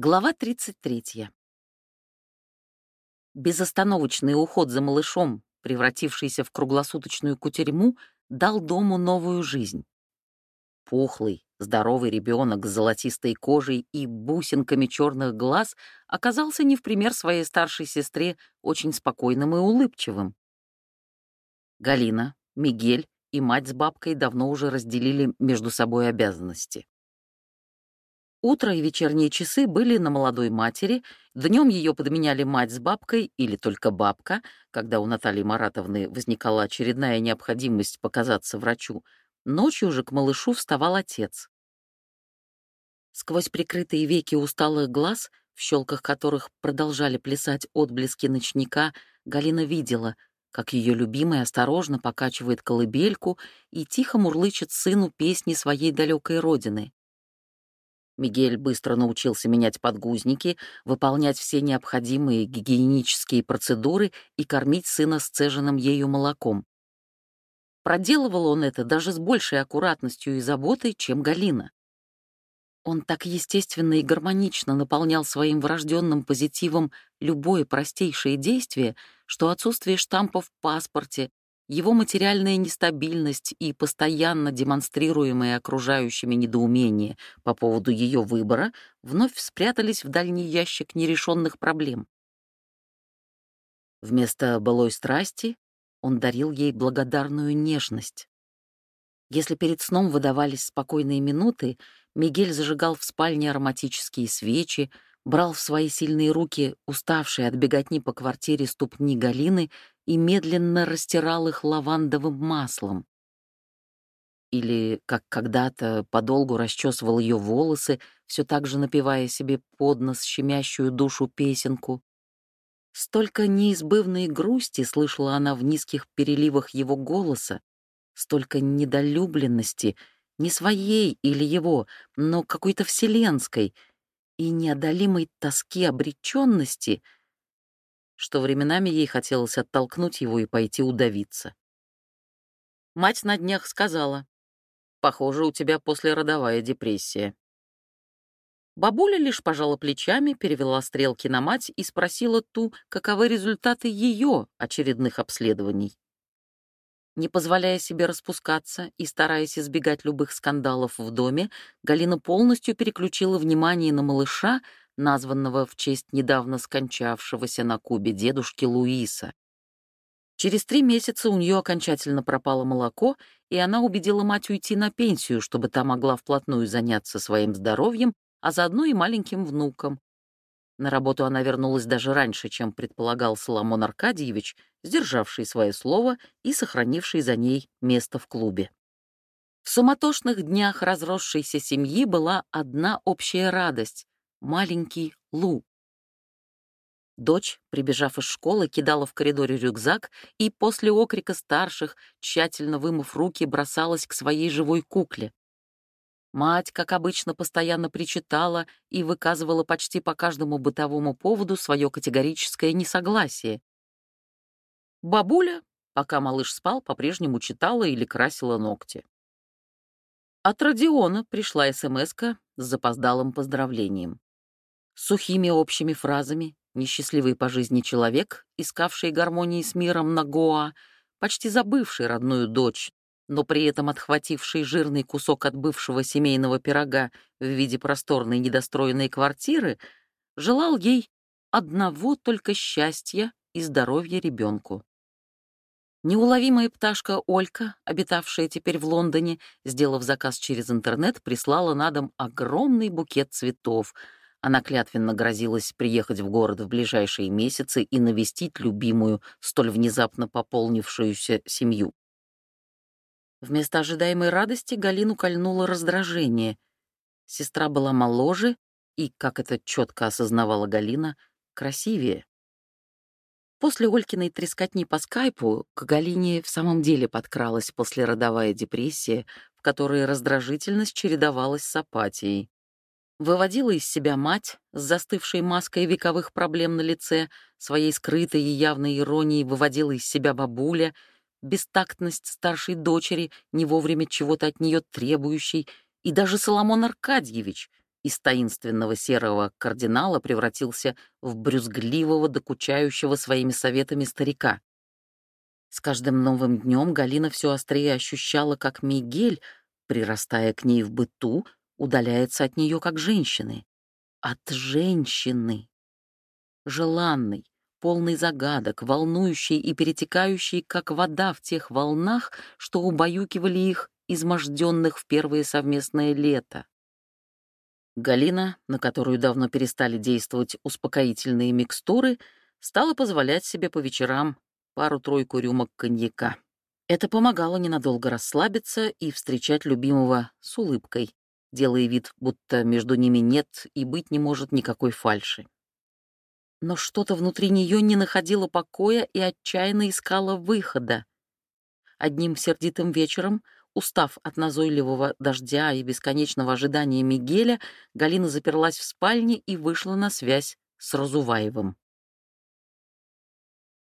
Глава 33. Безостановочный уход за малышом, превратившийся в круглосуточную кутерьму, дал дому новую жизнь. Пухлый, здоровый ребенок с золотистой кожей и бусинками черных глаз оказался не в пример своей старшей сестре очень спокойным и улыбчивым. Галина, Мигель и мать с бабкой давно уже разделили между собой обязанности. Утро и вечерние часы были на молодой матери, днем ее подменяли мать с бабкой или только бабка, когда у Натальи Маратовны возникала очередная необходимость показаться врачу. Ночью же к малышу вставал отец. Сквозь прикрытые веки усталых глаз, в щелках которых продолжали плясать отблески ночника, Галина видела, как ее любимый осторожно покачивает колыбельку и тихо мурлычет сыну песни своей далекой родины. Мигель быстро научился менять подгузники, выполнять все необходимые гигиенические процедуры и кормить сына сцеженным ею молоком. Проделывал он это даже с большей аккуратностью и заботой, чем Галина. Он так естественно и гармонично наполнял своим врожденным позитивом любое простейшее действие, что отсутствие штампа в паспорте, его материальная нестабильность и постоянно демонстрируемое окружающими недоумение по поводу ее выбора вновь спрятались в дальний ящик нерешенных проблем. Вместо былой страсти он дарил ей благодарную нежность. Если перед сном выдавались спокойные минуты, Мигель зажигал в спальне ароматические свечи, брал в свои сильные руки, уставшие от беготни по квартире ступни Галины, и медленно растирал их лавандовым маслом. Или, как когда-то, подолгу расчесывал ее волосы, все так же напевая себе под нос щемящую душу песенку. Столько неизбывной грусти слышала она в низких переливах его голоса, столько недолюбленности, не своей или его, но какой-то вселенской — и неодолимой тоски обреченности, что временами ей хотелось оттолкнуть его и пойти удавиться. Мать на днях сказала, «Похоже, у тебя послеродовая депрессия». Бабуля лишь пожала плечами, перевела стрелки на мать и спросила ту, каковы результаты ее очередных обследований. Не позволяя себе распускаться и стараясь избегать любых скандалов в доме, Галина полностью переключила внимание на малыша, названного в честь недавно скончавшегося на Кубе дедушки Луиса. Через три месяца у нее окончательно пропало молоко, и она убедила мать уйти на пенсию, чтобы та могла вплотную заняться своим здоровьем, а заодно и маленьким внуком. На работу она вернулась даже раньше, чем предполагал Соломон Аркадьевич, сдержавший свое слово и сохранивший за ней место в клубе. В суматошных днях разросшейся семьи была одна общая радость — маленький Лу. Дочь, прибежав из школы, кидала в коридоре рюкзак и после окрика старших, тщательно вымыв руки, бросалась к своей живой кукле. Мать, как обычно, постоянно причитала и выказывала почти по каждому бытовому поводу свое категорическое несогласие. Бабуля, пока малыш спал, по-прежнему читала или красила ногти. От Родиона пришла смс с запоздалым поздравлением. Сухими общими фразами несчастливый по жизни человек, искавший гармонии с миром на Гоа, почти забывший родную дочь, но при этом отхвативший жирный кусок от бывшего семейного пирога в виде просторной недостроенной квартиры, желал ей одного только счастья и здоровья ребенку. Неуловимая пташка Олька, обитавшая теперь в Лондоне, сделав заказ через интернет, прислала на дом огромный букет цветов. Она клятвенно грозилась приехать в город в ближайшие месяцы и навестить любимую, столь внезапно пополнившуюся семью. Вместо ожидаемой радости Галину кольнуло раздражение. Сестра была моложе и, как это четко осознавала Галина, красивее. После Олькиной трескотни по скайпу к Галине в самом деле подкралась послеродовая депрессия, в которой раздражительность чередовалась с апатией. Выводила из себя мать с застывшей маской вековых проблем на лице, своей скрытой и явной иронией выводила из себя бабуля — бестактность старшей дочери, не вовремя чего-то от нее требующей, и даже Соломон Аркадьевич, из таинственного серого кардинала превратился в брюзгливого, докучающего своими советами старика. С каждым новым днем Галина все острее ощущала, как Мигель, прирастая к ней в быту, удаляется от нее как женщины. От женщины. Желанной, полный загадок, волнующий и перетекающий, как вода в тех волнах, что убаюкивали их, изможденных в первое совместное лето. Галина, на которую давно перестали действовать успокоительные микстуры, стала позволять себе по вечерам пару-тройку рюмок коньяка. Это помогало ненадолго расслабиться и встречать любимого с улыбкой, делая вид, будто между ними нет и быть не может никакой фальши. Но что-то внутри нее не находило покоя и отчаянно искало выхода. Одним сердитым вечером, устав от назойливого дождя и бесконечного ожидания Мигеля, Галина заперлась в спальне и вышла на связь с Разуваевым.